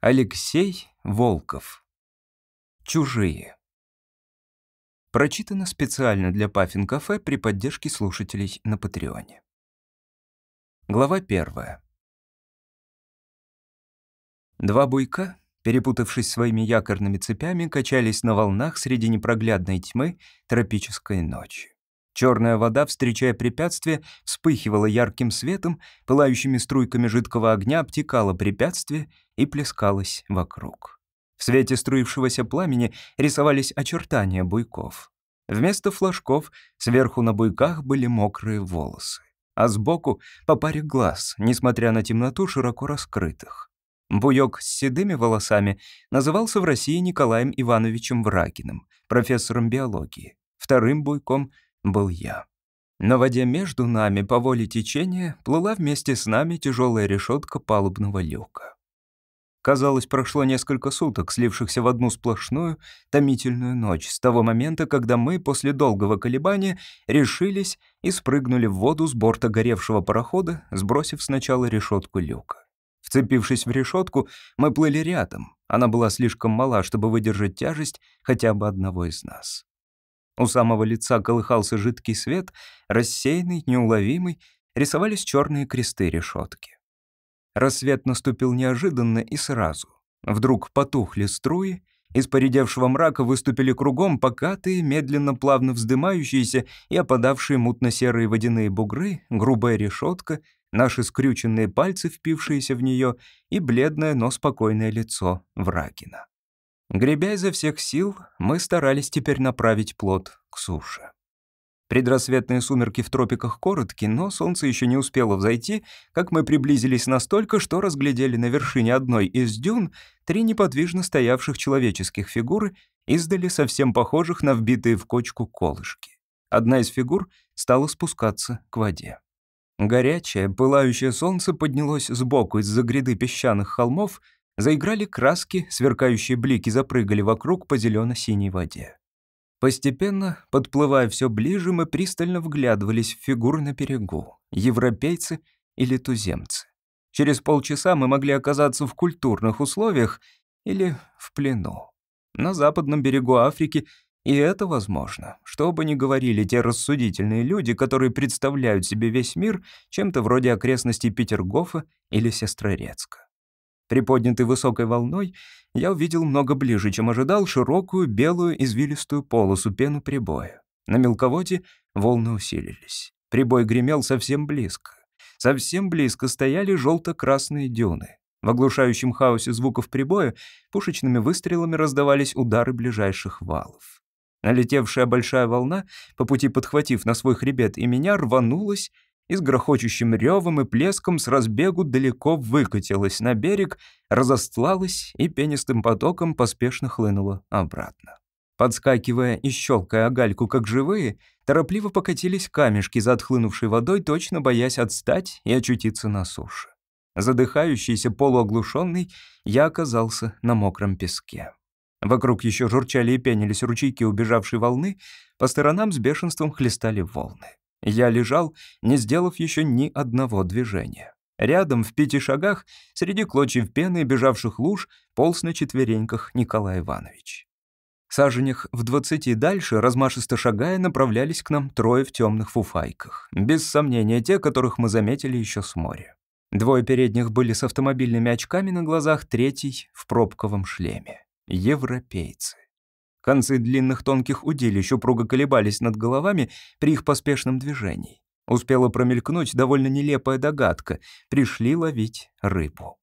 Алексей Волков. Чужие. Прочитано специально для Паффин Кафе при поддержке слушателей на Патреоне. Глава первая. Два буйка, перепутавшись своими якорными цепями, качались на волнах среди непроглядной тьмы тропической ночи. Черная вода, встречая препятствие, вспыхивала ярким светом, пылающими струйками жидкого огня обтекала препятствие и плескалась вокруг. В свете струившегося пламени рисовались очертания буйков. Вместо флажков сверху на буйках были мокрые волосы, а сбоку по паре глаз, несмотря на темноту широко раскрытых. Буйок с седыми волосами назывался в России Николаем Ивановичем Врагиным, профессором биологии. Вторым буйком — был я. На воде между нами по воле течения плыла вместе с нами тяжелая решетка палубного люка. Казалось, прошло несколько суток, слившихся в одну сплошную, томительную ночь, с того момента, когда мы, после долгого колебания, решились и спрыгнули в воду с борта горевшего парохода, сбросив сначала решетку люка. Вцепившись в решетку, мы плыли рядом. Она была слишком мала, чтобы выдержать тяжесть хотя бы одного из нас. У самого лица колыхался жидкий свет, рассеянный, неуловимый, рисовались черные кресты решетки. Рассвет наступил неожиданно и сразу. Вдруг потухли струи, из поредевшего мрака выступили кругом покатые, медленно плавно вздымающиеся и опадавшие мутно-серые водяные бугры, грубая решетка, наши скрюченные пальцы, впившиеся в нее, и бледное, но спокойное лицо Врагина. Гребя изо всех сил, мы старались теперь направить плод к суше. Предрассветные сумерки в тропиках коротки, но солнце еще не успело взойти, как мы приблизились настолько, что разглядели на вершине одной из дюн три неподвижно стоявших человеческих фигуры, издали совсем похожих на вбитые в кочку колышки. Одна из фигур стала спускаться к воде. Горячее, пылающее солнце поднялось сбоку из-за гряды песчаных холмов — Заиграли краски, сверкающие блики запрыгали вокруг по зелено-синей воде. Постепенно, подплывая все ближе, мы пристально вглядывались в фигуры на берегу, европейцы или туземцы. Через полчаса мы могли оказаться в культурных условиях или в плену. На западном берегу Африки и это возможно, что бы ни говорили те рассудительные люди, которые представляют себе весь мир чем-то вроде окрестностей Петергофа или Сестрорецка. Приподнятый высокой волной, я увидел много ближе, чем ожидал, широкую, белую, извилистую полосу пену прибоя. На мелководье волны усилились. Прибой гремел совсем близко. Совсем близко стояли желто-красные дюны. В оглушающем хаосе звуков прибоя пушечными выстрелами раздавались удары ближайших валов. Налетевшая большая волна, по пути подхватив на свой хребет и меня, рванулась и с грохочущим ревом и плеском с разбегу далеко выкатилась на берег, разостлалась и пенистым потоком поспешно хлынула обратно. Подскакивая и щелкая о гальку, как живые, торопливо покатились камешки за отхлынувшей водой, точно боясь отстать и очутиться на суше. Задыхающийся, полуоглушенный, я оказался на мокром песке. Вокруг еще журчали и пенились ручейки убежавшей волны, по сторонам с бешенством хлестали волны. Я лежал, не сделав еще ни одного движения. Рядом, в пяти шагах, среди клочьев пены и бежавших луж, полз на четвереньках Николай Иванович. Саженях в двадцати дальше, размашисто шагая, направлялись к нам трое в темных фуфайках. Без сомнения, те, которых мы заметили еще с моря. Двое передних были с автомобильными очками на глазах, третий — в пробковом шлеме. Европейцы. Концы длинных тонких удилищ упруго колебались над головами при их поспешном движении. Успела промелькнуть довольно нелепая догадка. Пришли ловить рыбу.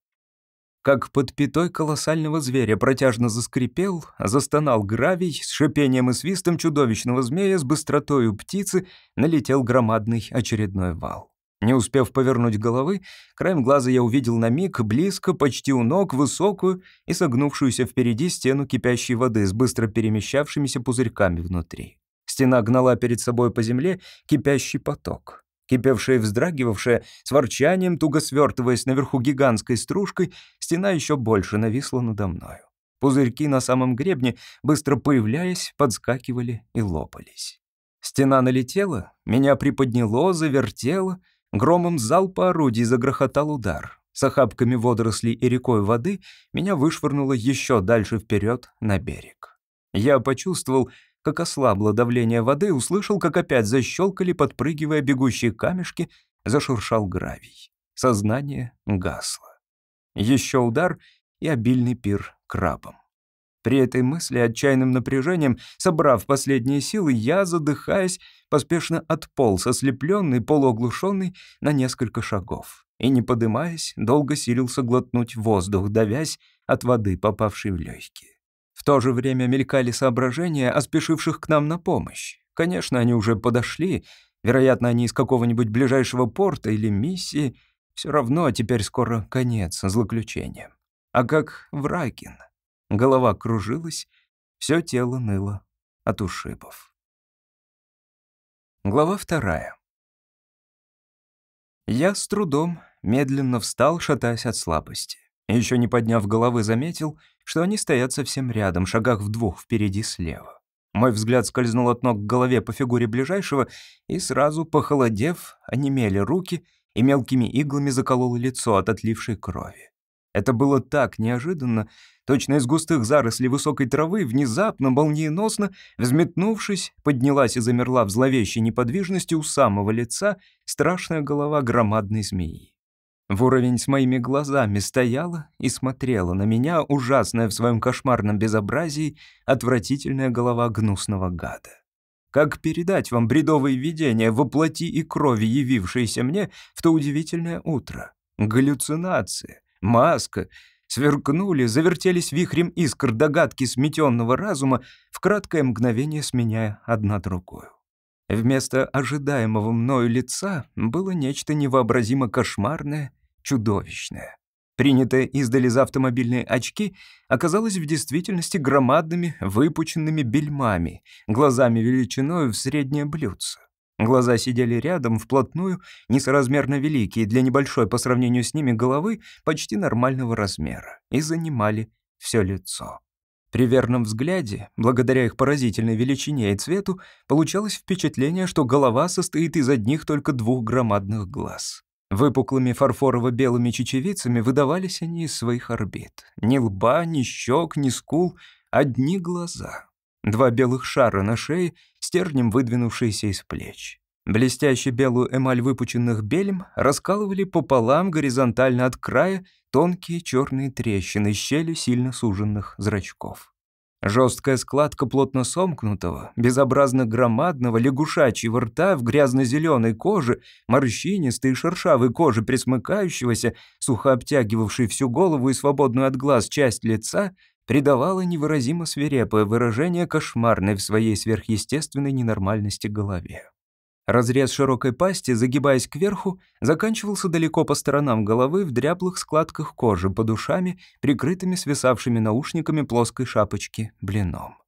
Как под пятой колоссального зверя протяжно заскрипел, застонал гравий, с шипением и свистом чудовищного змея с быстротой у птицы налетел громадный очередной вал. Не успев повернуть головы, краем глаза я увидел на миг близко, почти у ног, высокую и согнувшуюся впереди стену кипящей воды с быстро перемещавшимися пузырьками внутри. Стена гнала перед собой по земле кипящий поток. Кипевшая и вздрагивавшая, с ворчанием, туго свертываясь наверху гигантской стружкой, стена еще больше нависла надо мною. Пузырьки на самом гребне, быстро появляясь, подскакивали и лопались. Стена налетела, меня приподняло, завертело — Громом залпа орудий загрохотал удар. С охапками водорослей и рекой воды меня вышвырнуло еще дальше вперед на берег. Я почувствовал, как ослабло давление воды, услышал, как опять защелкали, подпрыгивая бегущие камешки, зашуршал гравий. Сознание гасло. Еще удар и обильный пир крабом. При этой мысли отчаянным напряжением, собрав последние силы, я, задыхаясь, поспешно отполз, ослепленный, полуоглушенный на несколько шагов. И, не подымаясь, долго силился глотнуть воздух, давясь от воды, попавшей в легкие. В то же время мелькали соображения о спешивших к нам на помощь. Конечно, они уже подошли, вероятно, они из какого-нибудь ближайшего порта или миссии. Все равно теперь скоро конец злоключением. А как Вракин? Голова кружилась, все тело ныло от ушибов. Глава вторая. Я с трудом медленно встал, шатаясь от слабости. Еще не подняв головы, заметил, что они стоят совсем рядом, шагах в двух впереди слева. Мой взгляд скользнул от ног к голове по фигуре ближайшего, и сразу, похолодев, онемели руки и мелкими иглами закололо лицо от отлившей крови. Это было так неожиданно, точно из густых зарослей высокой травы, внезапно, молниеносно, взметнувшись, поднялась и замерла в зловещей неподвижности у самого лица страшная голова громадной змеи. В уровень с моими глазами стояла и смотрела на меня ужасная в своем кошмарном безобразии отвратительная голова гнусного гада. Как передать вам бредовые видения воплоти и крови, явившиеся мне в то удивительное утро? Галлюцинации маска, сверкнули, завертелись вихрем искр догадки сметенного разума, в краткое мгновение сменяя одна другую. Вместо ожидаемого мною лица было нечто невообразимо кошмарное, чудовищное. Принятое издали за автомобильные очки оказалось в действительности громадными выпученными бельмами, глазами величиной в среднее блюдце. Глаза сидели рядом, вплотную, несоразмерно великие, для небольшой по сравнению с ними головы почти нормального размера, и занимали все лицо. При верном взгляде, благодаря их поразительной величине и цвету, получалось впечатление, что голова состоит из одних только двух громадных глаз. Выпуклыми фарфорово-белыми чечевицами выдавались они из своих орбит. Ни лба, ни щек, ни скул, одни глаза. Два белых шара на шее, стернем выдвинувшиеся из плеч. Блестящую белую эмаль выпученных бельм раскалывали пополам горизонтально от края тонкие черные трещины, щели сильно суженных зрачков. Жесткая складка плотно сомкнутого, безобразно громадного лягушачьего рта в грязно-зеленой коже, морщинистой и шершавой кожи присмыкающегося, сухо обтягивавшей всю голову и свободную от глаз часть лица, придавало невыразимо свирепое выражение кошмарной в своей сверхъестественной ненормальности голове. Разрез широкой пасти, загибаясь кверху, заканчивался далеко по сторонам головы в дряблых складках кожи под ушами, прикрытыми свисавшими наушниками плоской шапочки блином.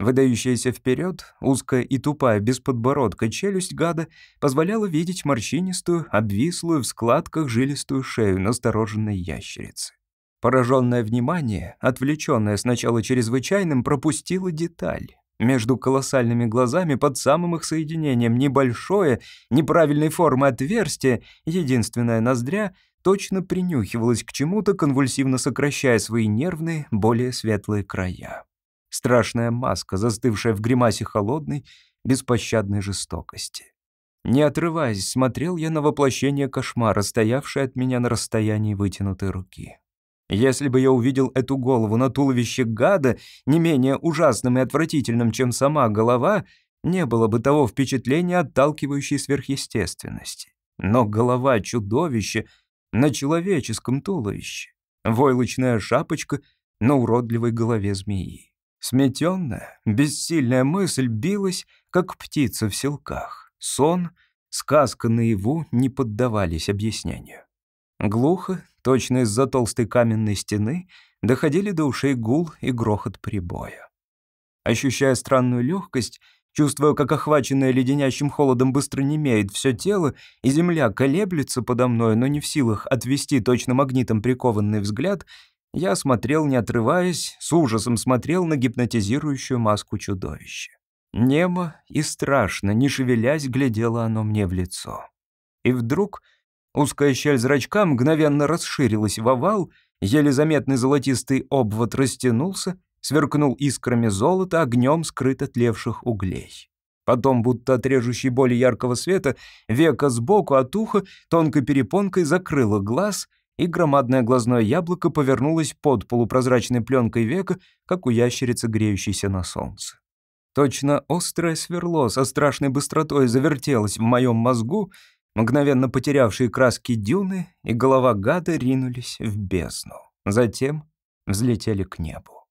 Выдающаяся вперед, узкая и тупая без подбородка челюсть гада позволяла видеть морщинистую, обвислую в складках жилистую шею настороженной ящерицы. Пораженное внимание, отвлеченное сначала чрезвычайным, пропустило деталь. Между колоссальными глазами под самым их соединением небольшое, неправильной формы отверстие, единственная ноздря, точно принюхивалась к чему-то, конвульсивно сокращая свои нервные, более светлые края. Страшная маска, застывшая в гримасе холодной, беспощадной жестокости. Не отрываясь, смотрел я на воплощение кошмара, стоявшее от меня на расстоянии вытянутой руки. Если бы я увидел эту голову на туловище гада, не менее ужасным и отвратительным, чем сама голова, не было бы того впечатления отталкивающей сверхъестественности. Но голова чудовища на человеческом туловище. Войлочная шапочка на уродливой голове змеи. Сметенная, бессильная мысль билась, как птица в селках. Сон, сказка наяву не поддавались объяснению. Глухо, точно из-за толстой каменной стены, доходили до ушей гул и грохот прибоя. Ощущая странную легкость, чувствуя, как охваченное леденящим холодом быстро немеет все тело, и земля колеблется подо мной, но не в силах отвести точно магнитом прикованный взгляд, я смотрел, не отрываясь, с ужасом смотрел на гипнотизирующую маску чудовища. Немо и страшно, не шевелясь, глядело оно мне в лицо. И вдруг Узкая щель зрачка мгновенно расширилась в овал, еле заметный золотистый обвод растянулся, сверкнул искрами золота, огнем скрыт от левших углей. Потом, будто от режущей боли яркого света, века сбоку от уха тонкой перепонкой закрыло глаз, и громадное глазное яблоко повернулось под полупрозрачной пленкой века, как у ящерицы, греющейся на солнце. Точно острое сверло со страшной быстротой завертелось в моем мозгу, мгновенно потерявшие краски дюны и голова гада ринулись в бездну. Затем взлетели к небу.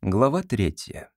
Глава третья.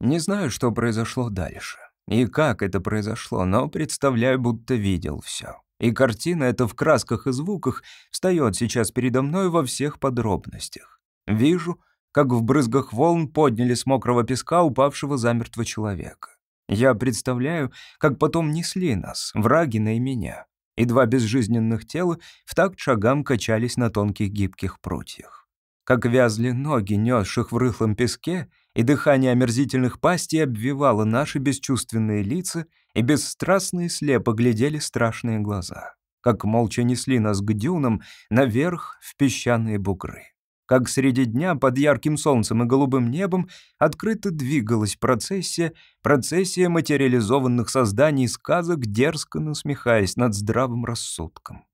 Не знаю, что произошло дальше. И как это произошло, но представляю, будто видел все. И картина эта в красках и звуках встает сейчас передо мной во всех подробностях. Вижу, как в брызгах волн подняли с мокрого песка упавшего замертво человека. Я представляю, как потом несли нас, Врагина и меня, и два безжизненных тела в такт шагам качались на тонких гибких прутьях. Как вязли ноги, несших в рыхлом песке, и дыхание омерзительных пастей обвивало наши бесчувственные лица, и бесстрастные слепо глядели страшные глаза, как молча несли нас к дюнам наверх в песчаные бугры. Как среди дня под ярким солнцем и голубым небом открыто двигалась процессия, процессия материализованных созданий сказок, дерзко насмехаясь над здравым рассудком.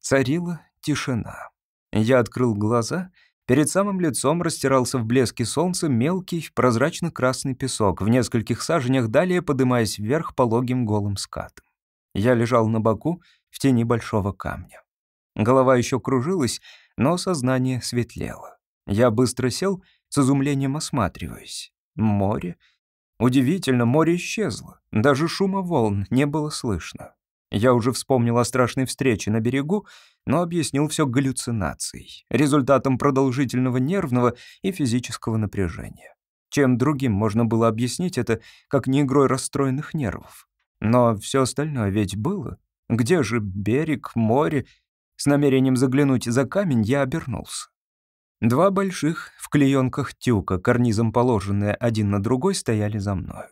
Царила тишина. Я открыл глаза — Перед самым лицом растирался в блеске солнца мелкий, прозрачно-красный песок, в нескольких саженях далее подымаясь вверх пологим голым скатом. Я лежал на боку в тени большого камня. Голова еще кружилась, но сознание светлело. Я быстро сел, с изумлением осматриваясь. Море? Удивительно, море исчезло. Даже шума волн не было слышно. Я уже вспомнил о страшной встрече на берегу, но объяснил все галлюцинацией, результатом продолжительного нервного и физического напряжения. Чем другим можно было объяснить это, как не игрой расстроенных нервов? Но все остальное ведь было. Где же берег, море? С намерением заглянуть за камень я обернулся. Два больших в клеенках тюка, карнизом положенные один на другой, стояли за мною.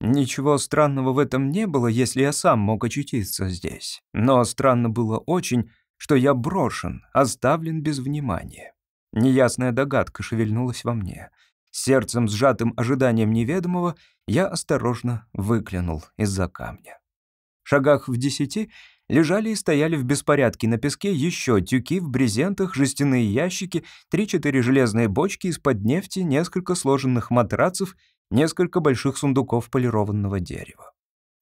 Ничего странного в этом не было, если я сам мог очутиться здесь. Но странно было очень, что я брошен, оставлен без внимания. Неясная догадка шевельнулась во мне. Сердцем, сжатым ожиданием неведомого, я осторожно выглянул из-за камня. В шагах в десяти лежали и стояли в беспорядке на песке еще тюки в брезентах, жестяные ящики, три-четыре железные бочки из-под нефти, несколько сложенных матрацев несколько больших сундуков полированного дерева.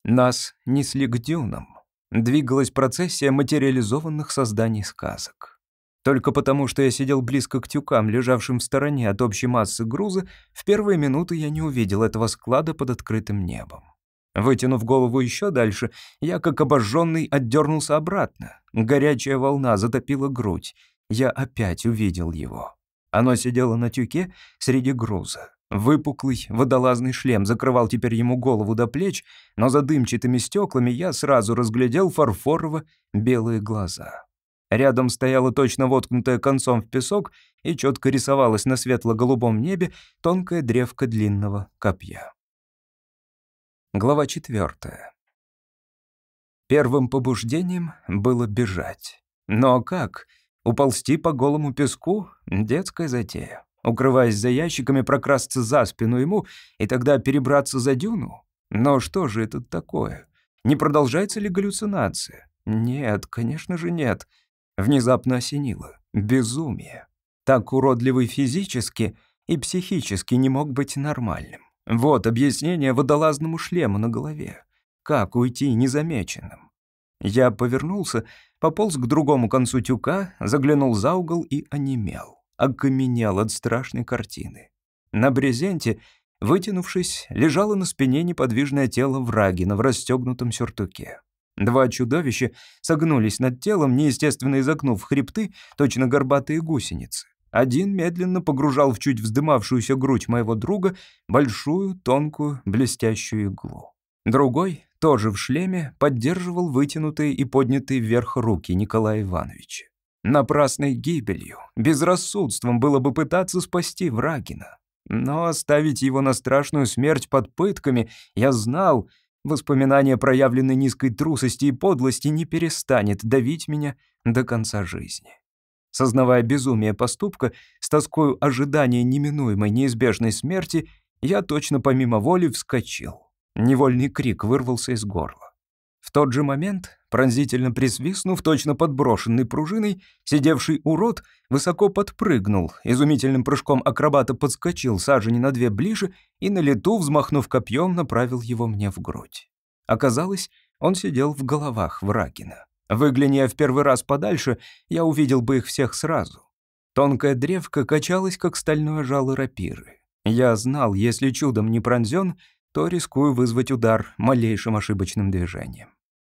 Нас несли к дюнам. Двигалась процессия материализованных созданий сказок. Только потому, что я сидел близко к тюкам, лежавшим в стороне от общей массы груза, в первые минуты я не увидел этого склада под открытым небом. Вытянув голову еще дальше, я, как обожженный, отдернулся обратно. Горячая волна затопила грудь. Я опять увидел его. Оно сидело на тюке среди груза. Выпуклый водолазный шлем закрывал теперь ему голову до плеч, но за дымчатыми стеклами я сразу разглядел фарфорово-белые глаза. Рядом стояла точно воткнутая концом в песок и четко рисовалась на светло-голубом небе тонкая древка длинного копья. Глава четвертая. Первым побуждением было бежать. Но как? Уползти по голому песку — детская затея укрываясь за ящиками, прокрасться за спину ему и тогда перебраться за дюну? Но что же это такое? Не продолжается ли галлюцинация? Нет, конечно же нет. Внезапно осенило. Безумие. Так уродливый физически и психически не мог быть нормальным. Вот объяснение водолазному шлему на голове. Как уйти незамеченным? Я повернулся, пополз к другому концу тюка, заглянул за угол и онемел окаменел от страшной картины. На брезенте, вытянувшись, лежало на спине неподвижное тело Врагина в расстегнутом сюртуке. Два чудовища согнулись над телом, неестественно изогнув хребты, точно горбатые гусеницы. Один медленно погружал в чуть вздымавшуюся грудь моего друга большую, тонкую, блестящую иглу. Другой, тоже в шлеме, поддерживал вытянутые и поднятые вверх руки Николая Ивановича. Напрасной гибелью, безрассудством было бы пытаться спасти Врагина. Но оставить его на страшную смерть под пытками, я знал, воспоминание проявленной низкой трусости и подлости не перестанет давить меня до конца жизни. Сознавая безумие поступка, с тоскою ожидания неминуемой неизбежной смерти, я точно помимо воли вскочил. Невольный крик вырвался из горла. В тот же момент, пронзительно присвистнув, точно подброшенный пружиной, сидевший урод высоко подпрыгнул, изумительным прыжком акробата подскочил сажени на две ближе и на лету, взмахнув копьем, направил его мне в грудь. Оказалось, он сидел в головах Врагина. Выгляни я в первый раз подальше, я увидел бы их всех сразу. Тонкая древка качалась, как стальное жало рапиры. Я знал, если чудом не пронзен, то рискую вызвать удар малейшим ошибочным движением.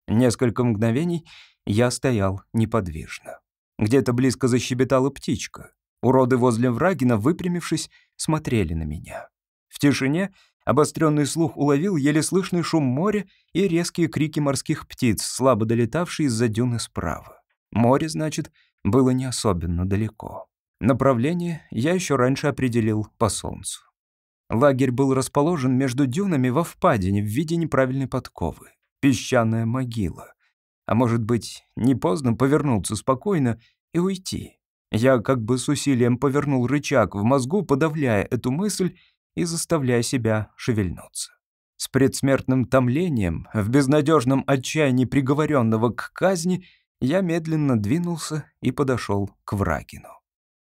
Несколько мгновений я стоял неподвижно. Где-то близко защебетала птичка. Уроды возле Врагина, выпрямившись, смотрели на меня. В тишине обостренный слух уловил еле слышный шум моря и резкие крики морских птиц, слабо долетавшие из-за дюны справа. Море, значит, было не особенно далеко. Направление я еще раньше определил по солнцу. Лагерь был расположен между дюнами во впадине в виде неправильной подковы песчаная могила. А может быть, не поздно повернуться спокойно и уйти. Я как бы с усилием повернул рычаг в мозгу, подавляя эту мысль и заставляя себя шевельнуться. С предсмертным томлением, в безнадежном отчаянии приговоренного к казни, я медленно двинулся и подошел к Врагину.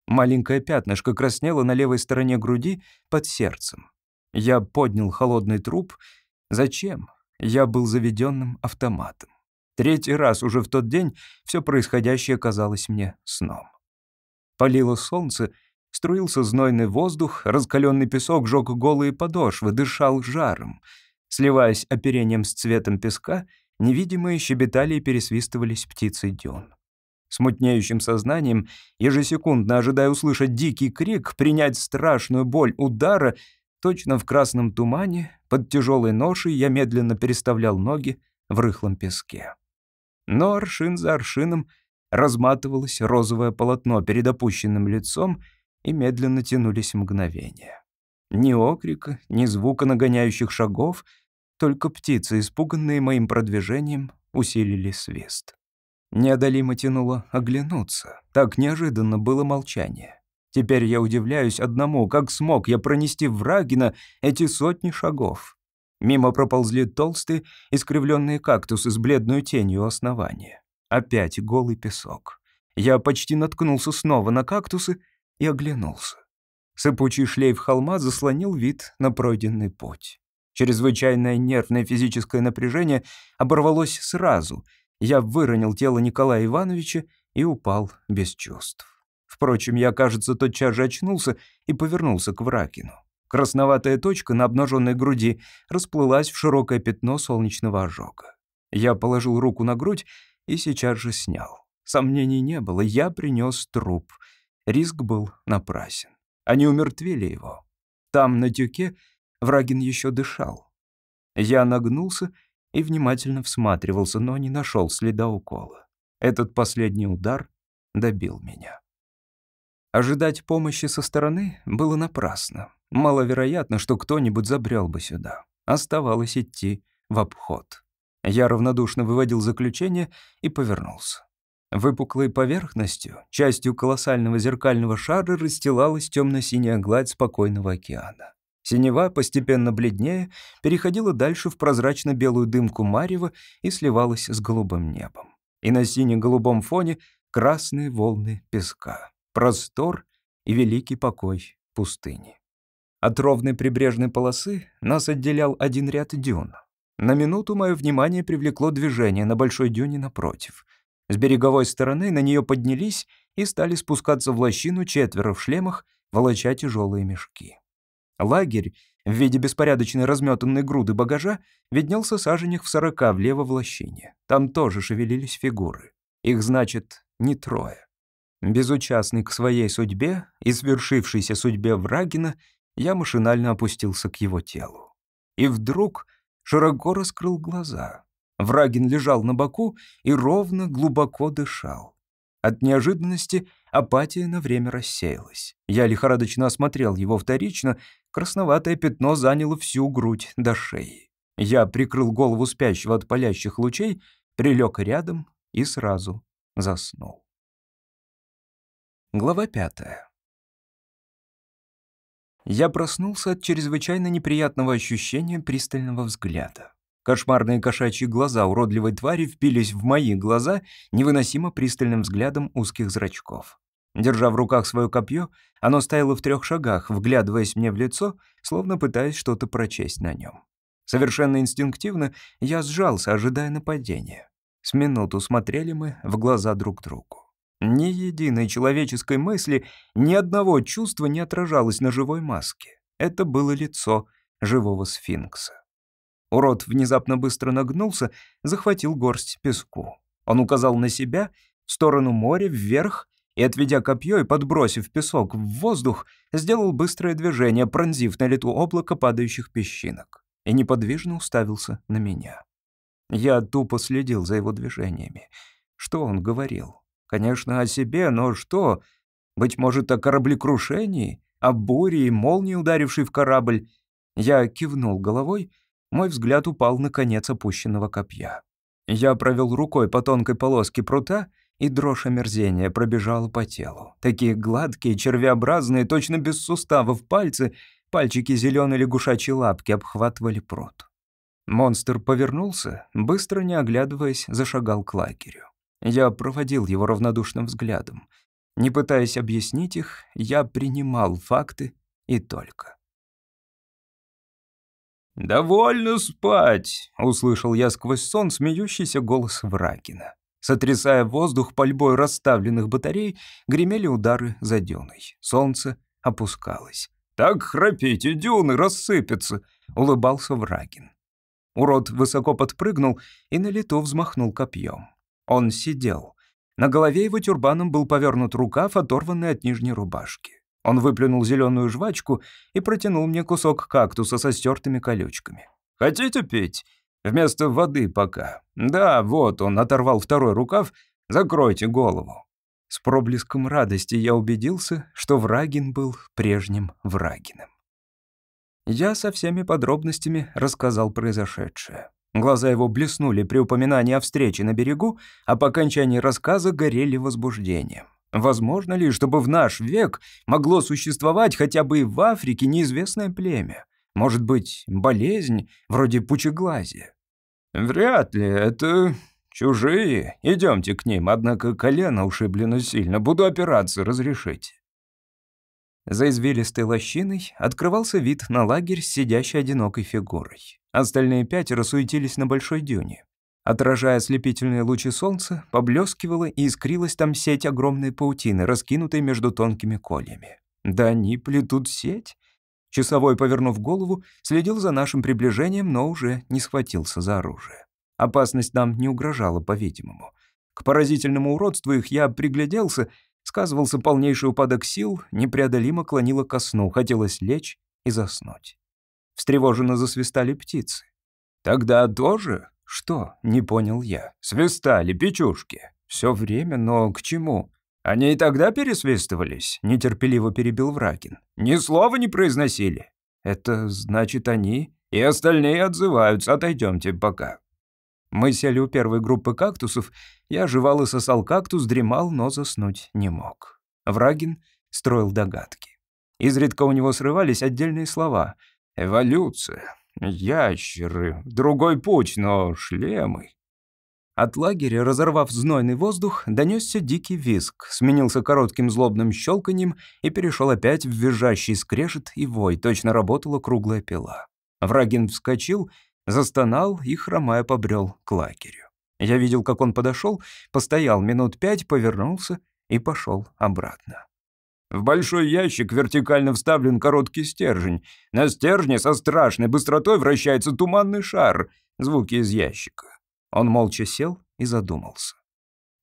Маленькое пятнышко краснело на левой стороне груди под сердцем. Я поднял холодный труп. Зачем? Я был заведенным автоматом. Третий раз уже в тот день все происходящее казалось мне сном. Палило солнце, струился знойный воздух, раскаленный песок жег голые подошвы, дышал жаром. Сливаясь оперением с цветом песка, невидимые щебетали и пересвистывались птицы дюн. С мутнеющим сознанием, ежесекундно ожидая услышать дикий крик, принять страшную боль удара, точно в красном тумане, под тяжелой ношей я медленно переставлял ноги в рыхлом песке. Но аршин за аршином разматывалось розовое полотно перед опущенным лицом, и медленно тянулись мгновения. Ни окрика, ни звука нагоняющих шагов, только птицы, испуганные моим продвижением, усилили свист. Неодолимо тянуло оглянуться. Так неожиданно было молчание. Теперь я удивляюсь одному, как смог я пронести Врагина эти сотни шагов. Мимо проползли толстые, искривленные кактусы с бледной тенью основания. Опять голый песок. Я почти наткнулся снова на кактусы и оглянулся. Сыпучий шлейф холма заслонил вид на пройденный путь. Чрезвычайное нервное физическое напряжение оборвалось сразу. Я выронил тело Николая Ивановича и упал без чувств. Впрочем, я, кажется, тотчас же очнулся и повернулся к Вракину. Красноватая точка на обнаженной груди расплылась в широкое пятно солнечного ожога. Я положил руку на грудь и сейчас же снял. Сомнений не было, я принес труп. Риск был напрасен. Они умертвили его. Там, на тюке, Врагин еще дышал. Я нагнулся и внимательно всматривался, но не нашел следа укола. Этот последний удар добил меня. Ожидать помощи со стороны было напрасно. Маловероятно, что кто-нибудь забрел бы сюда. Оставалось идти в обход. Я равнодушно выводил заключение и повернулся. Выпуклой поверхностью, частью колоссального зеркального шара расстилалась темно-синяя гладь спокойного океана. Синева, постепенно бледнее, переходила дальше в прозрачно-белую дымку марева и сливалась с голубым небом. И на сине-голубом фоне красные волны песка простор и великий покой пустыни. От ровной прибрежной полосы нас отделял один ряд дюн. На минуту мое внимание привлекло движение на большой дюне напротив. С береговой стороны на нее поднялись и стали спускаться в лощину четверо в шлемах, волоча тяжелые мешки. Лагерь в виде беспорядочной разметанной груды багажа виднелся саженях в сорока влево в лощине. Там тоже шевелились фигуры. Их, значит, не трое. Безучастный к своей судьбе и свершившейся судьбе Врагина, я машинально опустился к его телу. И вдруг широко раскрыл глаза. Врагин лежал на боку и ровно, глубоко дышал. От неожиданности апатия на время рассеялась. Я лихорадочно осмотрел его вторично, красноватое пятно заняло всю грудь до шеи. Я прикрыл голову спящего от палящих лучей, прилег рядом и сразу заснул. Глава пятая. Я проснулся от чрезвычайно неприятного ощущения пристального взгляда. Кошмарные кошачьи глаза уродливой твари впились в мои глаза невыносимо пристальным взглядом узких зрачков. Держа в руках свое копье, оно стояло в трех шагах, вглядываясь мне в лицо, словно пытаясь что-то прочесть на нем. Совершенно инстинктивно я сжался, ожидая нападения. С минуту смотрели мы в глаза друг другу. Ни единой человеческой мысли, ни одного чувства не отражалось на живой маске. Это было лицо живого сфинкса. Урод внезапно быстро нагнулся, захватил горсть песку. Он указал на себя, в сторону моря, вверх, и, отведя копье и подбросив песок в воздух, сделал быстрое движение, пронзив на лету облако падающих песчинок, и неподвижно уставился на меня. Я тупо следил за его движениями. Что он говорил? Конечно, о себе, но что? Быть может, о кораблекрушении, о буре и молнии, ударившей в корабль? Я кивнул головой, мой взгляд упал на конец опущенного копья. Я провел рукой по тонкой полоске прута, и дрожь омерзения пробежала по телу. Такие гладкие, червеобразные, точно без суставов пальцы, пальчики зеленой лягушачьей лапки обхватывали прут. Монстр повернулся, быстро не оглядываясь, зашагал к лагерю. Я проводил его равнодушным взглядом. Не пытаясь объяснить их, я принимал факты и только. «Довольно спать!» — услышал я сквозь сон смеющийся голос Врагина. Сотрясая воздух пальбой расставленных батарей, гремели удары за дюной. Солнце опускалось. «Так храпите, дюны рассыпятся!» — улыбался Врагин. Урод высоко подпрыгнул и на лету взмахнул копьем. Он сидел. На голове его тюрбаном был повернут рукав, оторванный от нижней рубашки. Он выплюнул зеленую жвачку и протянул мне кусок кактуса со стертыми колючками. «Хотите пить? Вместо воды пока. Да, вот он оторвал второй рукав. Закройте голову». С проблеском радости я убедился, что Врагин был прежним Врагиным. Я со всеми подробностями рассказал произошедшее. Глаза его блеснули при упоминании о встрече на берегу, а по окончании рассказа горели возбуждением. Возможно ли, чтобы в наш век могло существовать хотя бы и в Африке неизвестное племя? Может быть, болезнь, вроде пучеглазия? Вряд ли, это чужие. Идемте к ним, однако колено ушиблено сильно, буду операцию разрешить. За извилистой лощиной открывался вид на лагерь с сидящей одинокой фигурой. Остальные пятеро суетились на большой дюне. Отражая ослепительные лучи солнца, поблескивала и искрилась там сеть огромной паутины, раскинутой между тонкими кольями. Да они плетут сеть. Часовой, повернув голову, следил за нашим приближением, но уже не схватился за оружие. Опасность нам не угрожала, по-видимому. К поразительному уродству их я пригляделся — Сказывался полнейший упадок сил, непреодолимо клонило ко сну, хотелось лечь и заснуть. Встревоженно засвистали птицы. «Тогда тоже?» «Что?» — не понял я. «Свистали печушки. Все время, но к чему?» «Они и тогда пересвистывались?» — нетерпеливо перебил Врагин. «Ни слова не произносили». «Это значит, они...» «И остальные отзываются. Отойдемте пока». Мы сели у первой группы кактусов, я жевал и сосал кактус, дремал, но заснуть не мог. Врагин строил догадки. Изредка у него срывались отдельные слова. «Эволюция», «ящеры», «другой путь, но шлемы». От лагеря, разорвав знойный воздух, донесся дикий визг, сменился коротким злобным щелканьем и перешел опять в визжащий скрежет и вой, точно работала круглая пила. Врагин вскочил Застонал и, хромая, побрел к лагерю. Я видел, как он подошел, постоял минут пять, повернулся и пошел обратно. В большой ящик вертикально вставлен короткий стержень. На стержне со страшной быстротой вращается туманный шар. Звуки из ящика. Он молча сел и задумался.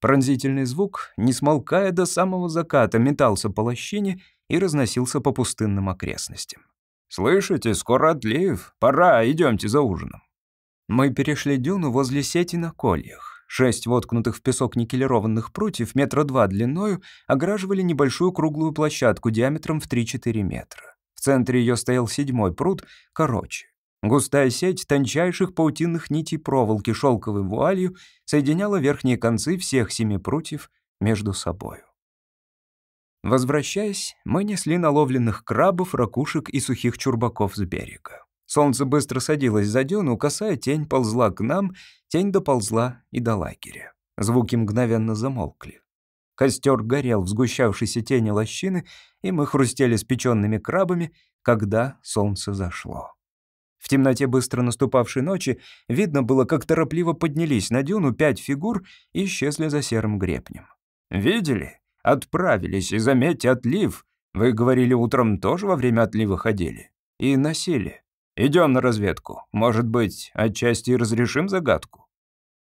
Пронзительный звук, не смолкая до самого заката, метался по лощине и разносился по пустынным окрестностям. «Слышите, скоро отлив. Пора, идемте за ужином». Мы перешли дюну возле сети на кольях. Шесть воткнутых в песок никелированных прутьев метра два длиною ограживали небольшую круглую площадку диаметром в 3-4 метра. В центре ее стоял седьмой пруд, короче. Густая сеть тончайших паутинных нитей проволоки шелковой вуалью соединяла верхние концы всех семи прутьев между собою. Возвращаясь, мы несли наловленных крабов, ракушек и сухих чурбаков с берега. Солнце быстро садилось за дюну, косая тень ползла к нам, тень доползла и до лагеря. Звуки мгновенно замолкли. Костер горел в сгущавшейся тени лощины, и мы хрустели спеченными крабами, когда солнце зашло. В темноте быстро наступавшей ночи видно было, как торопливо поднялись на дюну пять фигур и исчезли за серым гребнем. «Видели? Отправились, и заметьте, отлив. Вы говорили, утром тоже во время отлива ходили. И носили. Идем на разведку. Может быть, отчасти разрешим загадку?»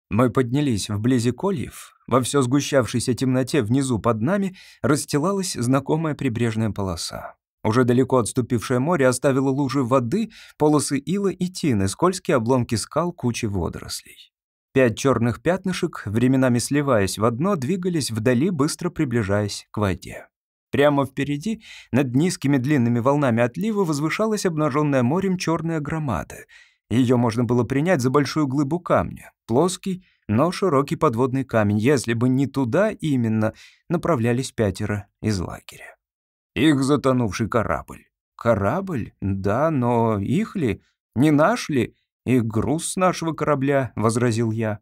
Мы поднялись вблизи кольев. Во все сгущавшейся темноте внизу под нами расстилалась знакомая прибрежная полоса. Уже далеко отступившее море оставило лужи воды, полосы ила и тины, скользкие обломки скал, кучи водорослей. Пять черных пятнышек, временами сливаясь в одно, двигались вдали, быстро приближаясь к воде. Прямо впереди, над низкими длинными волнами отлива, возвышалась обнаженная морем черная громада. Ее можно было принять за большую глыбу камня. Плоский, но широкий подводный камень, если бы не туда именно направлялись пятеро из лагеря. Их затонувший корабль. Корабль? Да, но их ли? Не наш ли? И груз нашего корабля, — возразил я.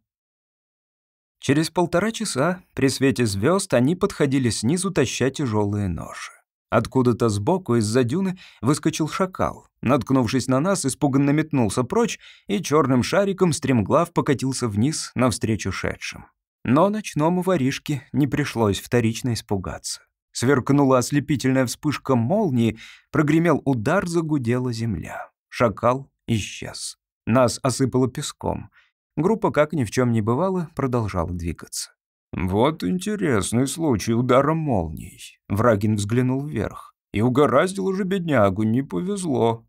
Через полтора часа при свете звезд они подходили снизу, таща тяжелые ножи. Откуда-то сбоку из-за дюны выскочил шакал. Наткнувшись на нас, испуганно метнулся прочь и черным шариком стремглав покатился вниз навстречу шедшим. Но ночному воришке не пришлось вторично испугаться. Сверкнула ослепительная вспышка молнии, прогремел удар, загудела земля. Шакал исчез. Нас осыпало песком. Группа, как ни в чем не бывало, продолжала двигаться. «Вот интересный случай удара молнией». Врагин взглянул вверх. «И угораздил уже беднягу, не повезло».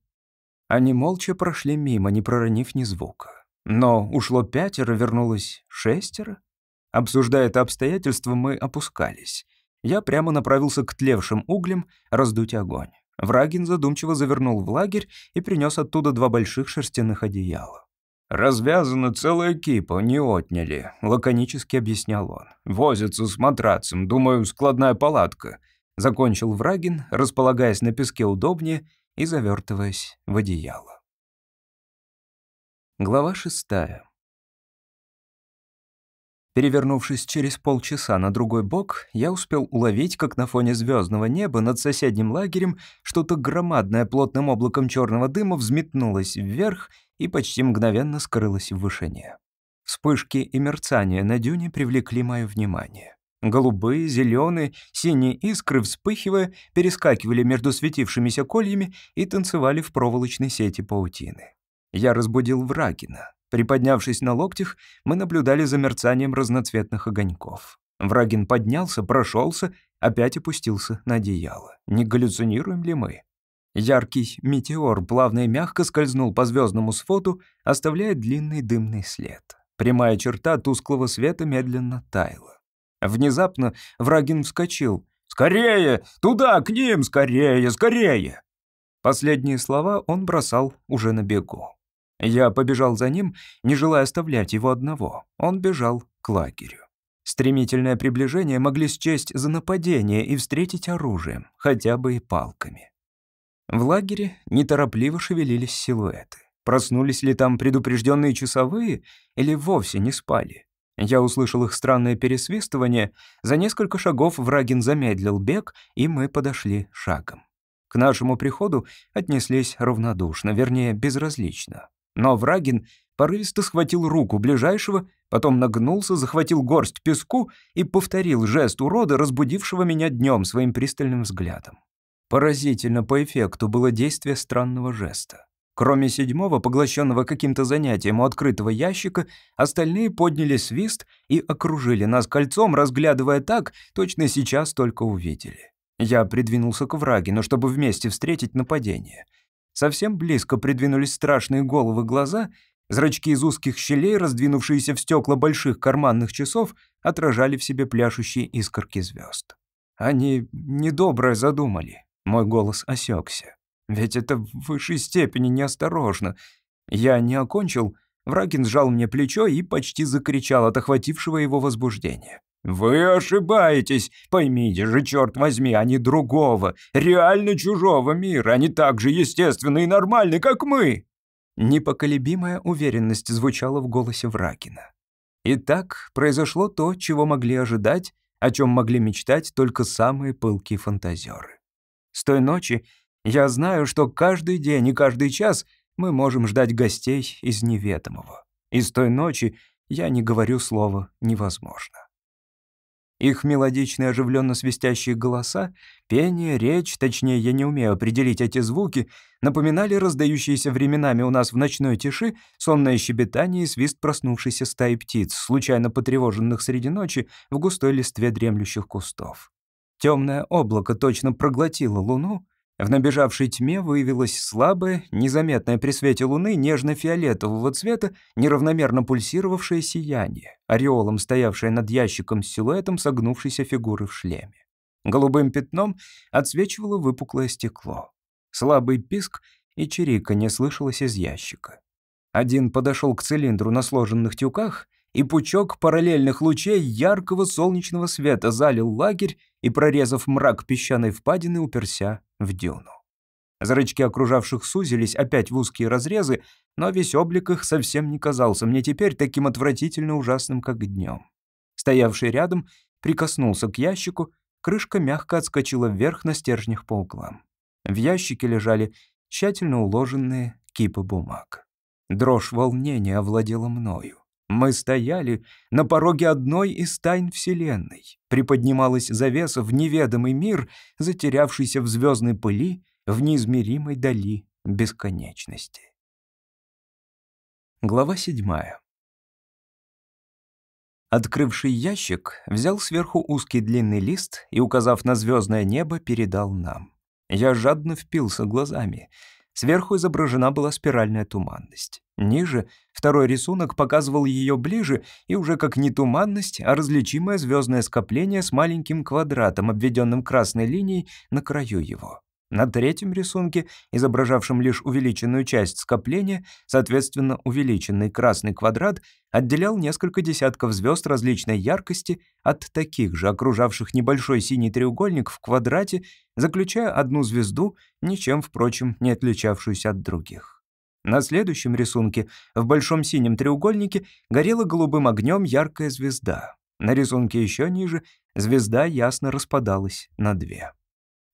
Они молча прошли мимо, не проронив ни звука. Но ушло пятеро, вернулось шестеро. Обсуждая это обстоятельство, мы опускались. Я прямо направился к тлевшим углям раздуть огонь. Врагин задумчиво завернул в лагерь и принес оттуда два больших шерстяных одеяла. «Развязана целая кипа, не отняли», — лаконически объяснял он. «Возятся с матрацем, думаю, складная палатка», — закончил Врагин, располагаясь на песке удобнее и завертываясь в одеяло. Глава шестая. Перевернувшись через полчаса на другой бок, я успел уловить, как на фоне звездного неба над соседним лагерем что-то громадное плотным облаком черного дыма взметнулось вверх и почти мгновенно скрылось в вышине. Вспышки и мерцания на дюне привлекли мое внимание. Голубые, зеленые, синие искры, вспыхивая, перескакивали между светившимися кольями и танцевали в проволочной сети паутины. Я разбудил Врагина. Приподнявшись на локтях, мы наблюдали за мерцанием разноцветных огоньков. Врагин поднялся, прошелся, опять опустился на одеяло. Не галлюцинируем ли мы? Яркий метеор плавно и мягко скользнул по звездному сфоту, оставляя длинный дымный след. Прямая черта тусклого света медленно таяла. Внезапно Врагин вскочил. «Скорее! Туда, к ним! Скорее! Скорее!» Последние слова он бросал уже на бегу. Я побежал за ним, не желая оставлять его одного. Он бежал к лагерю. Стремительное приближение могли счесть за нападение и встретить оружием, хотя бы и палками. В лагере неторопливо шевелились силуэты. Проснулись ли там предупрежденные часовые или вовсе не спали? Я услышал их странное пересвистывание. За несколько шагов Врагин замедлил бег, и мы подошли шагом. К нашему приходу отнеслись равнодушно, вернее, безразлично. Но Врагин порывисто схватил руку ближайшего, потом нагнулся, захватил горсть песку и повторил жест урода, разбудившего меня днем своим пристальным взглядом. Поразительно по эффекту было действие странного жеста. Кроме седьмого, поглощенного каким-то занятием у открытого ящика, остальные подняли свист и окружили нас кольцом, разглядывая так, точно сейчас только увидели. Я придвинулся к Врагину, чтобы вместе встретить нападение — Совсем близко придвинулись страшные головы глаза, зрачки из узких щелей, раздвинувшиеся в стекла больших карманных часов, отражали в себе пляшущие искорки звезд. Они недоброе задумали. Мой голос осекся. Ведь это в высшей степени неосторожно. Я не окончил, Врагин сжал мне плечо и почти закричал от охватившего его возбуждения. «Вы ошибаетесь! Поймите же, черт возьми, они другого, реально чужого мира, они так же естественны и нормальны, как мы!» Непоколебимая уверенность звучала в голосе Врагина. Итак, произошло то, чего могли ожидать, о чем могли мечтать только самые пылкие фантазеры. С той ночи я знаю, что каждый день и каждый час мы можем ждать гостей из неведомого. И с той ночи я не говорю слово «невозможно». Их мелодичные оживленно свистящие голоса, пение, речь, точнее, я не умею определить эти звуки, напоминали раздающиеся временами у нас в ночной тиши сонное щебетание и свист проснувшейся стаи птиц, случайно потревоженных среди ночи в густой листве дремлющих кустов. Темное облако точно проглотило луну, в набежавшей тьме выявилось слабое, незаметное при свете луны нежно-фиолетового цвета, неравномерно пульсировавшее сияние, ореолом стоявшее над ящиком с силуэтом согнувшейся фигуры в шлеме. Голубым пятном отсвечивало выпуклое стекло. Слабый писк и чирика не слышалось из ящика. Один подошел к цилиндру на сложенных тюках, и пучок параллельных лучей яркого солнечного света залил лагерь и, прорезав мрак песчаной впадины, уперся в дюну. Зрачки окружавших сузились опять в узкие разрезы, но весь облик их совсем не казался мне теперь таким отвратительно ужасным, как днем. Стоявший рядом прикоснулся к ящику, крышка мягко отскочила вверх на стержнях по углам. В ящике лежали тщательно уложенные кипы бумаг. Дрожь волнения овладела мною. Мы стояли на пороге одной из тайн Вселенной. Приподнималась завеса в неведомый мир, затерявшийся в звездной пыли, в неизмеримой дали бесконечности. Глава седьмая. Открывший ящик, взял сверху узкий длинный лист и, указав на звездное небо, передал нам. Я жадно впился глазами — Сверху изображена была спиральная туманность. Ниже второй рисунок показывал ее ближе и уже как не туманность, а различимое звездное скопление с маленьким квадратом, обведенным красной линией на краю его. На третьем рисунке, изображавшем лишь увеличенную часть скопления, соответственно, увеличенный красный квадрат, отделял несколько десятков звезд различной яркости от таких же, окружавших небольшой синий треугольник в квадрате, заключая одну звезду, ничем, впрочем, не отличавшуюся от других. На следующем рисунке в большом синем треугольнике горела голубым огнем яркая звезда. На рисунке еще ниже звезда ясно распадалась на две.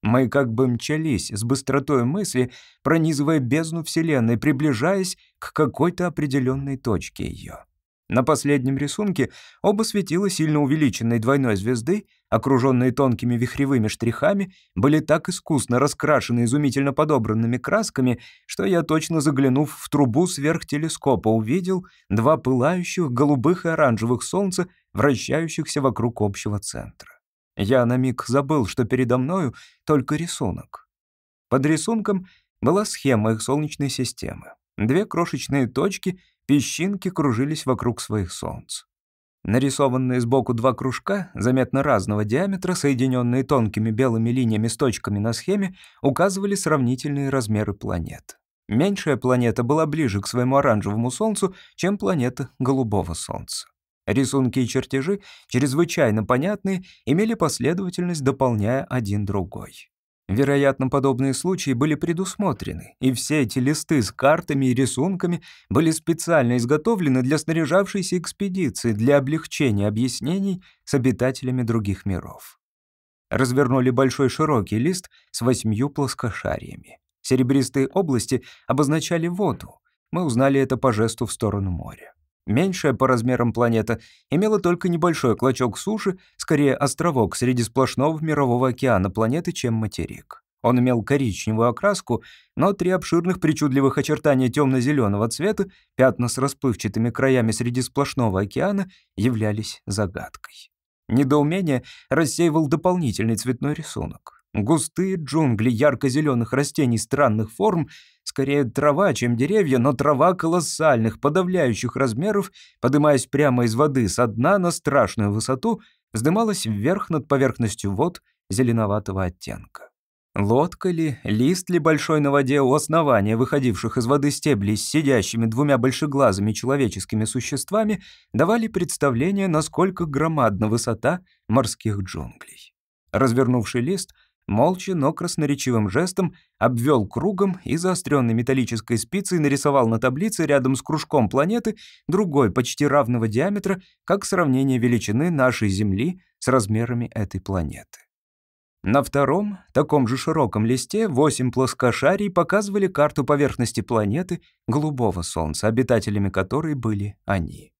Мы как бы мчались с быстротой мысли, пронизывая бездну Вселенной, приближаясь к какой-то определенной точке ее. На последнем рисунке оба светила сильно увеличенной двойной звезды, окруженные тонкими вихревыми штрихами, были так искусно раскрашены изумительно подобранными красками, что я, точно заглянув в трубу сверхтелескопа, увидел два пылающих голубых и оранжевых солнца, вращающихся вокруг общего центра. Я на миг забыл, что передо мною только рисунок. Под рисунком была схема их Солнечной системы. Две крошечные точки, песчинки кружились вокруг своих солнц. Нарисованные сбоку два кружка, заметно разного диаметра, соединенные тонкими белыми линиями с точками на схеме, указывали сравнительные размеры планет. Меньшая планета была ближе к своему оранжевому Солнцу, чем планета голубого Солнца. Рисунки и чертежи, чрезвычайно понятные, имели последовательность, дополняя один другой. Вероятно, подобные случаи были предусмотрены, и все эти листы с картами и рисунками были специально изготовлены для снаряжавшейся экспедиции для облегчения объяснений с обитателями других миров. Развернули большой широкий лист с восьмью плоскошариями. Серебристые области обозначали воду. Мы узнали это по жесту в сторону моря. Меньшая по размерам планета имела только небольшой клочок суши, скорее островок среди сплошного мирового океана планеты, чем материк. Он имел коричневую окраску, но три обширных причудливых очертания темно-зеленого цвета, пятна с расплывчатыми краями среди сплошного океана, являлись загадкой. Недоумение рассеивал дополнительный цветной рисунок. Густые джунгли ярко-зеленых растений странных форм — Скорее трава, чем деревья, но трава колоссальных, подавляющих размеров, подымаясь прямо из воды со дна на страшную высоту, вздымалась вверх над поверхностью вод зеленоватого оттенка. Лодка ли, лист ли большой на воде у основания выходивших из воды стеблей с сидящими двумя большеглазыми человеческими существами давали представление, насколько громадна высота морских джунглей. Развернувший лист, молча, но красноречивым жестом обвел кругом и заостренной металлической спицей нарисовал на таблице рядом с кружком планеты другой почти равного диаметра, как сравнение величины нашей Земли с размерами этой планеты. На втором, таком же широком листе, восемь плоскошарий показывали карту поверхности планеты голубого Солнца, обитателями которой были они.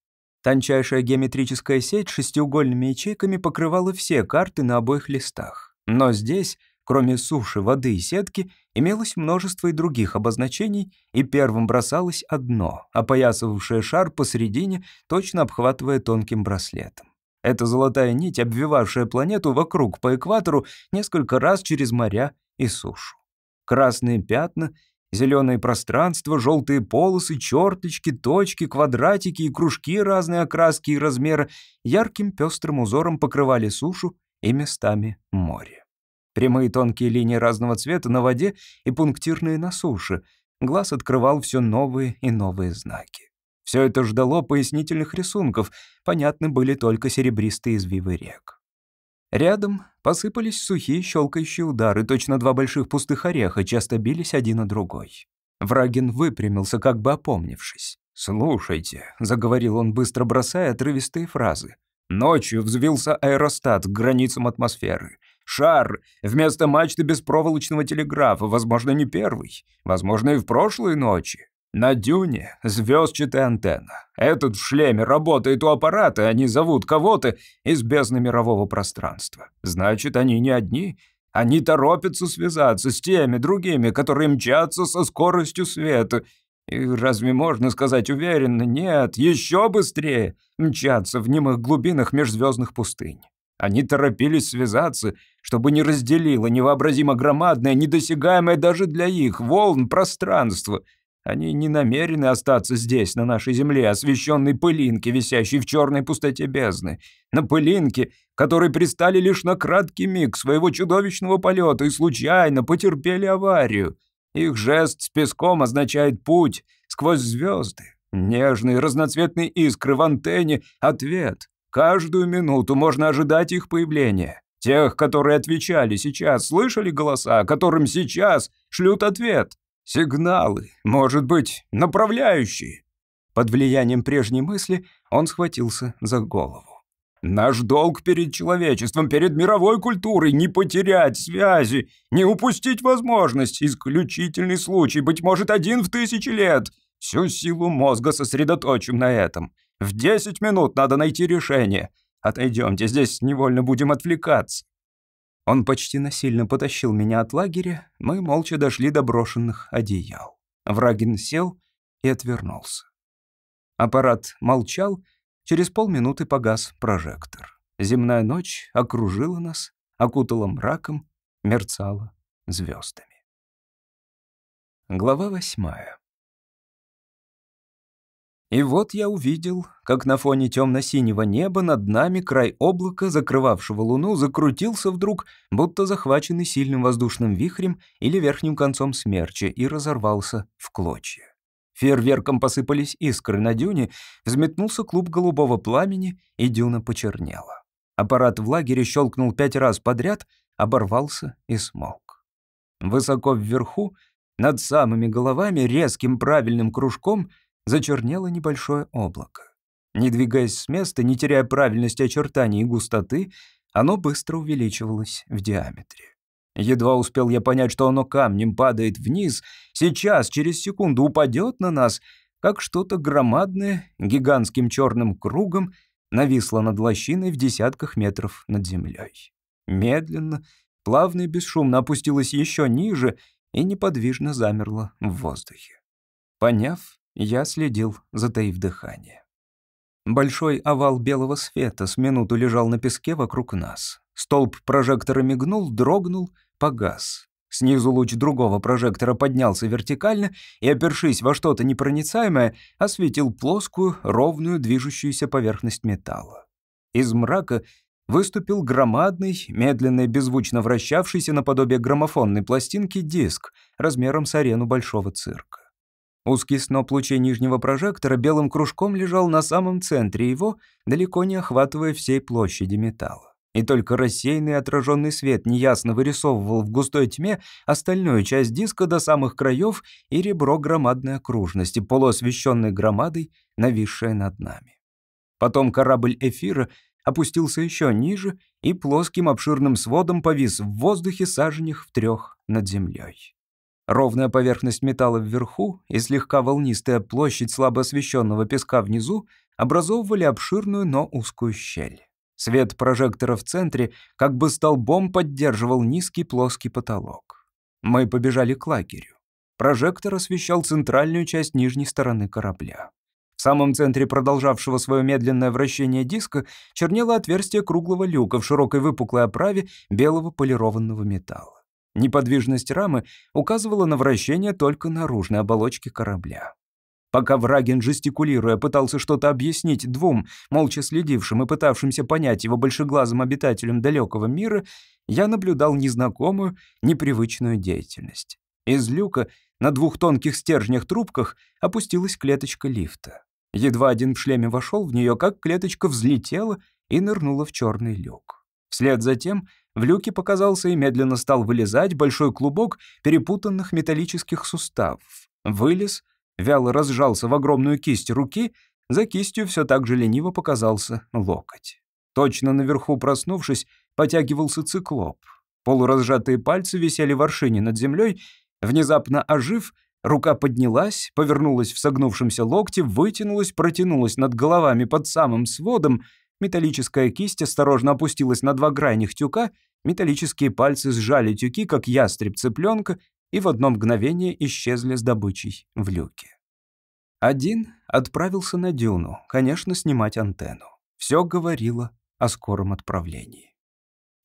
Тончайшая геометрическая сеть шестиугольными ячейками покрывала все карты на обоих листах. Но здесь, кроме суши, воды и сетки, имелось множество и других обозначений, и первым бросалось одно, опоясывавшее шар посередине, точно обхватывая тонким браслетом. Эта золотая нить, обвивавшая планету вокруг по экватору несколько раз через моря и сушу. Красные пятна, зеленые пространства, желтые полосы, черточки, точки, квадратики и кружки разной окраски и размера ярким пестрым узором покрывали сушу и местами море. Прямые тонкие линии разного цвета на воде и пунктирные на суше. Глаз открывал все новые и новые знаки. Все это ждало пояснительных рисунков, понятны были только серебристые извивы рек. Рядом посыпались сухие щелкающие удары, точно два больших пустых ореха часто бились один на другой. Врагин выпрямился, как бы опомнившись. «Слушайте», — заговорил он, быстро бросая отрывистые фразы. «Ночью взвился аэростат к границам атмосферы. Шар вместо мачты беспроволочного телеграфа, возможно, не первый, возможно, и в прошлой ночи. На дюне звездчатая антенна. Этот в шлеме работает у аппарата, они зовут кого-то из бездны мирового пространства. Значит, они не одни. Они торопятся связаться с теми другими, которые мчатся со скоростью света. И разве можно сказать уверенно? Нет, еще быстрее мчатся в немых глубинах межзвездных пустынь. Они торопились связаться, чтобы не разделило невообразимо громадное, недосягаемое даже для их волн пространство — они не намерены остаться здесь, на нашей земле, освещенной пылинке, висящей в черной пустоте бездны. На пылинке, которой пристали лишь на краткий миг своего чудовищного полета и случайно потерпели аварию. Их жест с песком означает путь сквозь звезды. Нежные разноцветные искры в антенне — ответ. Каждую минуту можно ожидать их появления. Тех, которые отвечали сейчас, слышали голоса, которым сейчас шлют ответ. Сигналы, может быть, направляющие. Под влиянием прежней мысли он схватился за голову. Наш долг перед человечеством, перед мировой культурой не потерять связи, не упустить возможность, исключительный случай, быть может, один в тысячи лет. Всю силу мозга сосредоточим на этом. В десять минут надо найти решение. Отойдемте, здесь невольно будем отвлекаться. Он почти насильно потащил меня от лагеря, мы молча дошли до брошенных одеял. Врагин сел и отвернулся. Аппарат молчал, через полминуты погас прожектор. Земная ночь окружила нас, окутала мраком, мерцала звездами. Глава восьмая. И вот я увидел, как на фоне темно-синего неба над нами край облака, закрывавшего луну, закрутился вдруг, будто захваченный сильным воздушным вихрем или верхним концом смерча, и разорвался в клочья. Фейерверком посыпались искры на дюне, взметнулся клуб голубого пламени, и дюна почернела. Аппарат в лагере щелкнул пять раз подряд, оборвался и смолк. Высоко вверху, над самыми головами, резким правильным кружком — зачернело небольшое облако. Не двигаясь с места, не теряя правильности очертаний и густоты, оно быстро увеличивалось в диаметре. Едва успел я понять, что оно камнем падает вниз, сейчас, через секунду упадет на нас, как что-то громадное, гигантским черным кругом, нависло над лощиной в десятках метров над землей. Медленно, плавно и бесшумно опустилось еще ниже и неподвижно замерло в воздухе. Поняв, я следил, затаив дыхание. Большой овал белого света с минуту лежал на песке вокруг нас. Столб прожектора мигнул, дрогнул, погас. Снизу луч другого прожектора поднялся вертикально и, опершись во что-то непроницаемое, осветил плоскую, ровную, движущуюся поверхность металла. Из мрака выступил громадный, медленно и беззвучно вращавшийся наподобие граммофонной пластинки диск размером с арену большого цирка. Узкий сноп лучей нижнего прожектора белым кружком лежал на самом центре его, далеко не охватывая всей площади металла. И только рассеянный отраженный свет неясно вырисовывал в густой тьме остальную часть диска до самых краев и ребро громадной окружности, полуосвещенной громадой, нависшее над нами. Потом корабль эфира опустился еще ниже и плоским обширным сводом повис в воздухе саженях в трех над землей. Ровная поверхность металла вверху и слегка волнистая площадь слабо освещенного песка внизу образовывали обширную, но узкую щель. Свет прожектора в центре как бы столбом поддерживал низкий плоский потолок. Мы побежали к лагерю. Прожектор освещал центральную часть нижней стороны корабля. В самом центре продолжавшего свое медленное вращение диска чернело отверстие круглого люка в широкой выпуклой оправе белого полированного металла. Неподвижность рамы указывала на вращение только наружной оболочки корабля. Пока Враген, жестикулируя, пытался что-то объяснить двум, молча следившим и пытавшимся понять его большеглазым обитателям далекого мира, я наблюдал незнакомую, непривычную деятельность. Из люка на двух тонких стержнях-трубках опустилась клеточка лифта. Едва один в шлеме вошел в нее, как клеточка взлетела и нырнула в черный люк. Вслед за тем в люке показался и медленно стал вылезать большой клубок перепутанных металлических суставов. Вылез, вяло разжался в огромную кисть руки, за кистью все так же лениво показался локоть. Точно наверху проснувшись, потягивался циклоп. Полуразжатые пальцы висели в аршине над землей. Внезапно ожив, рука поднялась, повернулась в согнувшемся локте, вытянулась, протянулась над головами под самым сводом — Металлическая кисть осторожно опустилась на два крайних тюка, металлические пальцы сжали тюки, как ястреб цыпленка, и в одно мгновение исчезли с добычей в люке. Один отправился на дюну, конечно, снимать антенну. Все говорило о скором отправлении.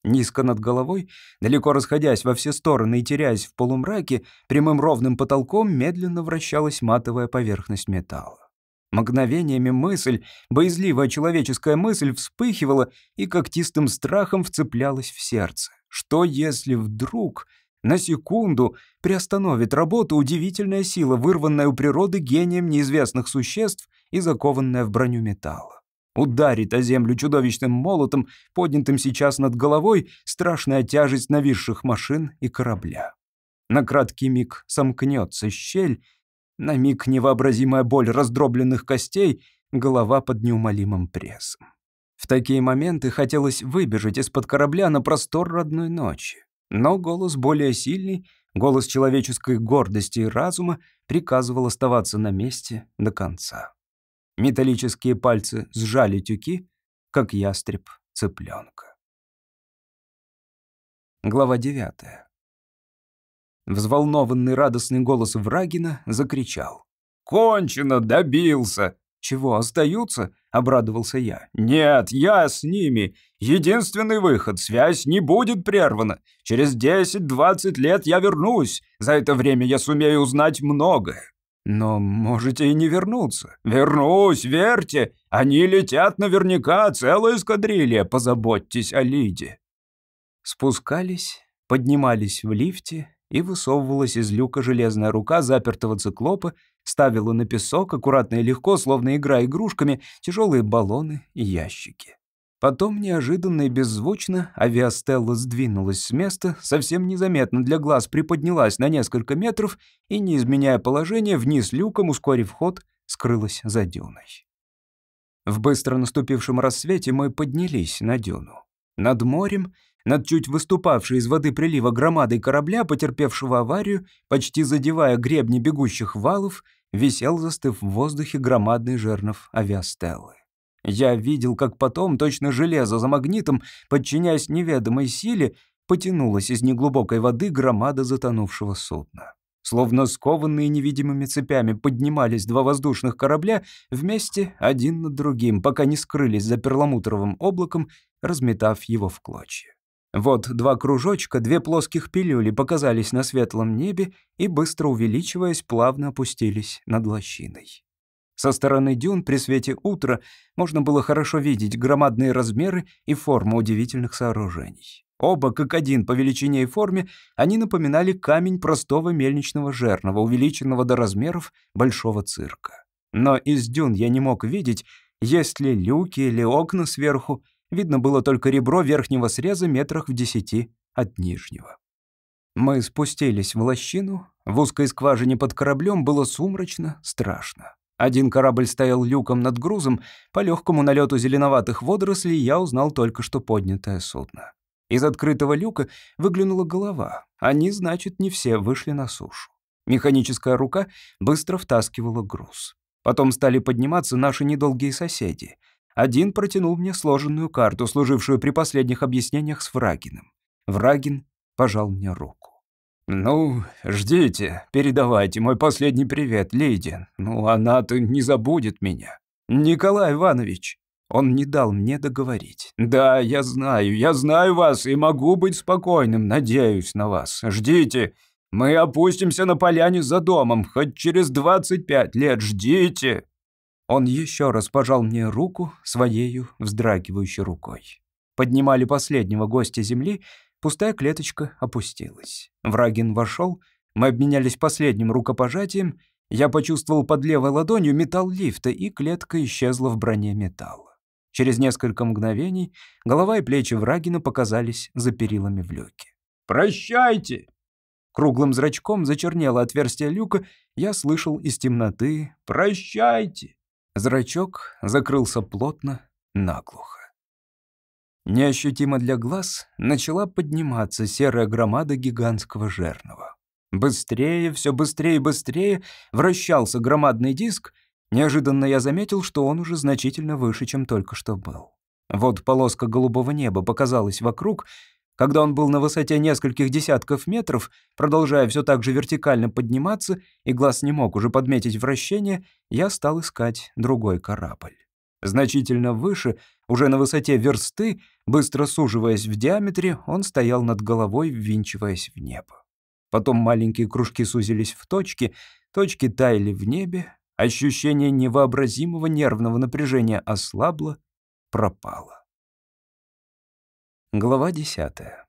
Низко над головой, далеко расходясь во все стороны и теряясь в полумраке, прямым ровным потолком медленно вращалась матовая поверхность металла. Мгновениями мысль, боязливая человеческая мысль, вспыхивала и когтистым страхом вцеплялась в сердце. Что если вдруг на секунду приостановит работу удивительная сила, вырванная у природы гением неизвестных существ и закованная в броню металла? Ударит о землю чудовищным молотом, поднятым сейчас над головой, страшная тяжесть нависших машин и корабля. На краткий миг сомкнется щель, на миг невообразимая боль раздробленных костей, голова под неумолимым прессом. В такие моменты хотелось выбежать из-под корабля на простор родной ночи. Но голос более сильный, голос человеческой гордости и разума приказывал оставаться на месте до конца. Металлические пальцы сжали тюки, как ястреб цыпленка. Глава девятая. Взволнованный радостный голос Врагина закричал. «Кончено, добился!» «Чего, остаются?» — обрадовался я. «Нет, я с ними. Единственный выход. Связь не будет прервана. Через 10-20 лет я вернусь. За это время я сумею узнать многое». «Но можете и не вернуться». «Вернусь, верьте. Они летят наверняка, целая эскадрилья. Позаботьтесь о Лиде». Спускались, поднимались в лифте, и высовывалась из люка железная рука запертого циклопа, ставила на песок, аккуратно и легко, словно игра игрушками, тяжелые баллоны и ящики. Потом неожиданно и беззвучно авиастелла сдвинулась с места, совсем незаметно для глаз приподнялась на несколько метров и, не изменяя положение, вниз люком, ускорив ход, скрылась за дюной. В быстро наступившем рассвете мы поднялись на дюну. Над морем над чуть выступавшей из воды прилива громадой корабля, потерпевшего аварию, почти задевая гребни бегущих валов, висел, застыв в воздухе, громадный жернов авиастеллы. Я видел, как потом, точно железо за магнитом, подчиняясь неведомой силе, потянулась из неглубокой воды громада затонувшего судна. Словно скованные невидимыми цепями поднимались два воздушных корабля вместе один над другим, пока не скрылись за перламутровым облаком, разметав его в клочья. Вот два кружочка, две плоских пилюли показались на светлом небе и, быстро увеличиваясь, плавно опустились над лощиной. Со стороны дюн при свете утра можно было хорошо видеть громадные размеры и форму удивительных сооружений. Оба, как один по величине и форме, они напоминали камень простого мельничного жернова, увеличенного до размеров большого цирка. Но из дюн я не мог видеть, есть ли люки или окна сверху. Видно было только ребро верхнего среза метрах в десяти от нижнего. Мы спустились в лощину. В узкой скважине под кораблем было сумрачно, страшно. Один корабль стоял люком над грузом, по легкому налету зеленоватых водорослей я узнал только что поднятое судно. Из открытого люка выглянула голова. Они, значит, не все вышли на сушу. Механическая рука быстро втаскивала груз. Потом стали подниматься наши недолгие соседи. Один протянул мне сложенную карту, служившую при последних объяснениях с Врагиным. Врагин пожал мне руку. «Ну, ждите, передавайте мой последний привет, леди. Ну, она-то не забудет меня. Николай Иванович». Он не дал мне договорить. «Да, я знаю, я знаю вас и могу быть спокойным, надеюсь на вас. Ждите, мы опустимся на поляне за домом, хоть через 25 лет, ждите!» Он еще раз пожал мне руку своею вздрагивающей рукой. Поднимали последнего гостя земли, Пустая клеточка опустилась. Врагин вошел, мы обменялись последним рукопожатием, я почувствовал под левой ладонью металл лифта, и клетка исчезла в броне металла. Через несколько мгновений голова и плечи Врагина показались за перилами в люке. «Прощайте!» Круглым зрачком зачернело отверстие люка, я слышал из темноты «Прощайте!». Зрачок закрылся плотно, наглухо. Неощутимо для глаз начала подниматься серая громада гигантского жернова. Быстрее, все быстрее и быстрее вращался громадный диск. Неожиданно я заметил, что он уже значительно выше, чем только что был. Вот полоска голубого неба показалась вокруг. Когда он был на высоте нескольких десятков метров, продолжая все так же вертикально подниматься, и глаз не мог уже подметить вращение, я стал искать другой корабль. Значительно выше, уже на высоте версты, быстро суживаясь в диаметре, он стоял над головой, ввинчиваясь в небо. Потом маленькие кружки сузились в точки, точки таяли в небе, ощущение невообразимого нервного напряжения ослабло, пропало. Глава десятая.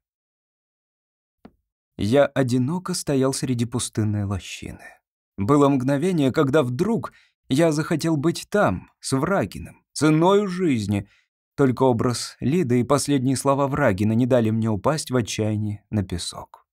Я одиноко стоял среди пустынной лощины. Было мгновение, когда вдруг я захотел быть там, с Врагиным ценою жизни. Только образ Лиды и последние слова Врагина не дали мне упасть в отчаянии на песок.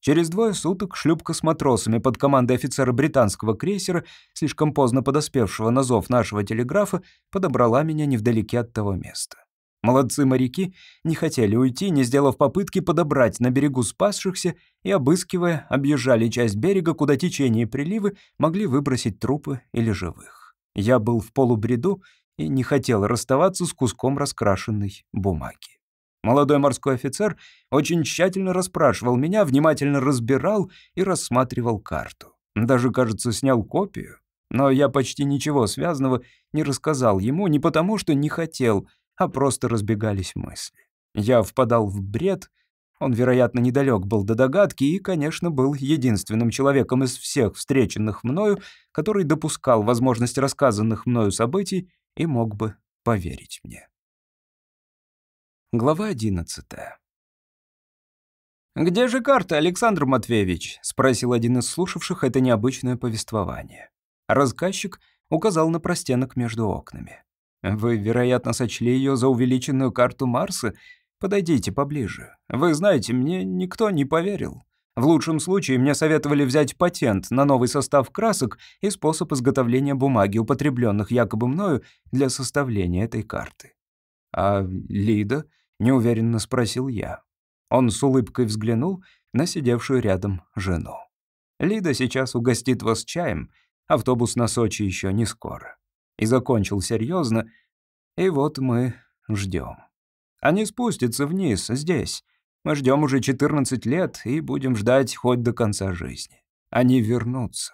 Через двое суток шлюпка с матросами под командой офицера британского крейсера, слишком поздно подоспевшего на зов нашего телеграфа, подобрала меня невдалеке от того места. Молодцы моряки не хотели уйти, не сделав попытки подобрать на берегу спасшихся и, обыскивая, объезжали часть берега, куда течение и приливы могли выбросить трупы или живых. Я был в полубреду и не хотел расставаться с куском раскрашенной бумаги. Молодой морской офицер очень тщательно расспрашивал меня, внимательно разбирал и рассматривал карту. Даже, кажется, снял копию. Но я почти ничего связанного не рассказал ему не потому, что не хотел, а просто разбегались мысли. Я впадал в бред, он, вероятно, недалек был до догадки и, конечно, был единственным человеком из всех встреченных мною, который допускал возможность рассказанных мною событий и мог бы поверить мне. Глава одиннадцатая. «Где же карта, Александр Матвеевич?» — спросил один из слушавших это необычное повествование. Рассказчик указал на простенок между окнами. «Вы, вероятно, сочли ее за увеличенную карту Марса? Подойдите поближе. Вы знаете, мне никто не поверил. В лучшем случае мне советовали взять патент на новый состав красок и способ изготовления бумаги, употребленных якобы мною для составления этой карты. «А Лида?» — неуверенно спросил я. Он с улыбкой взглянул на сидевшую рядом жену. «Лида сейчас угостит вас чаем, автобус на Сочи еще не скоро». И закончил серьезно. И вот мы ждем. Они спустятся вниз, здесь, мы ждем уже 14 лет и будем ждать хоть до конца жизни. Они вернутся.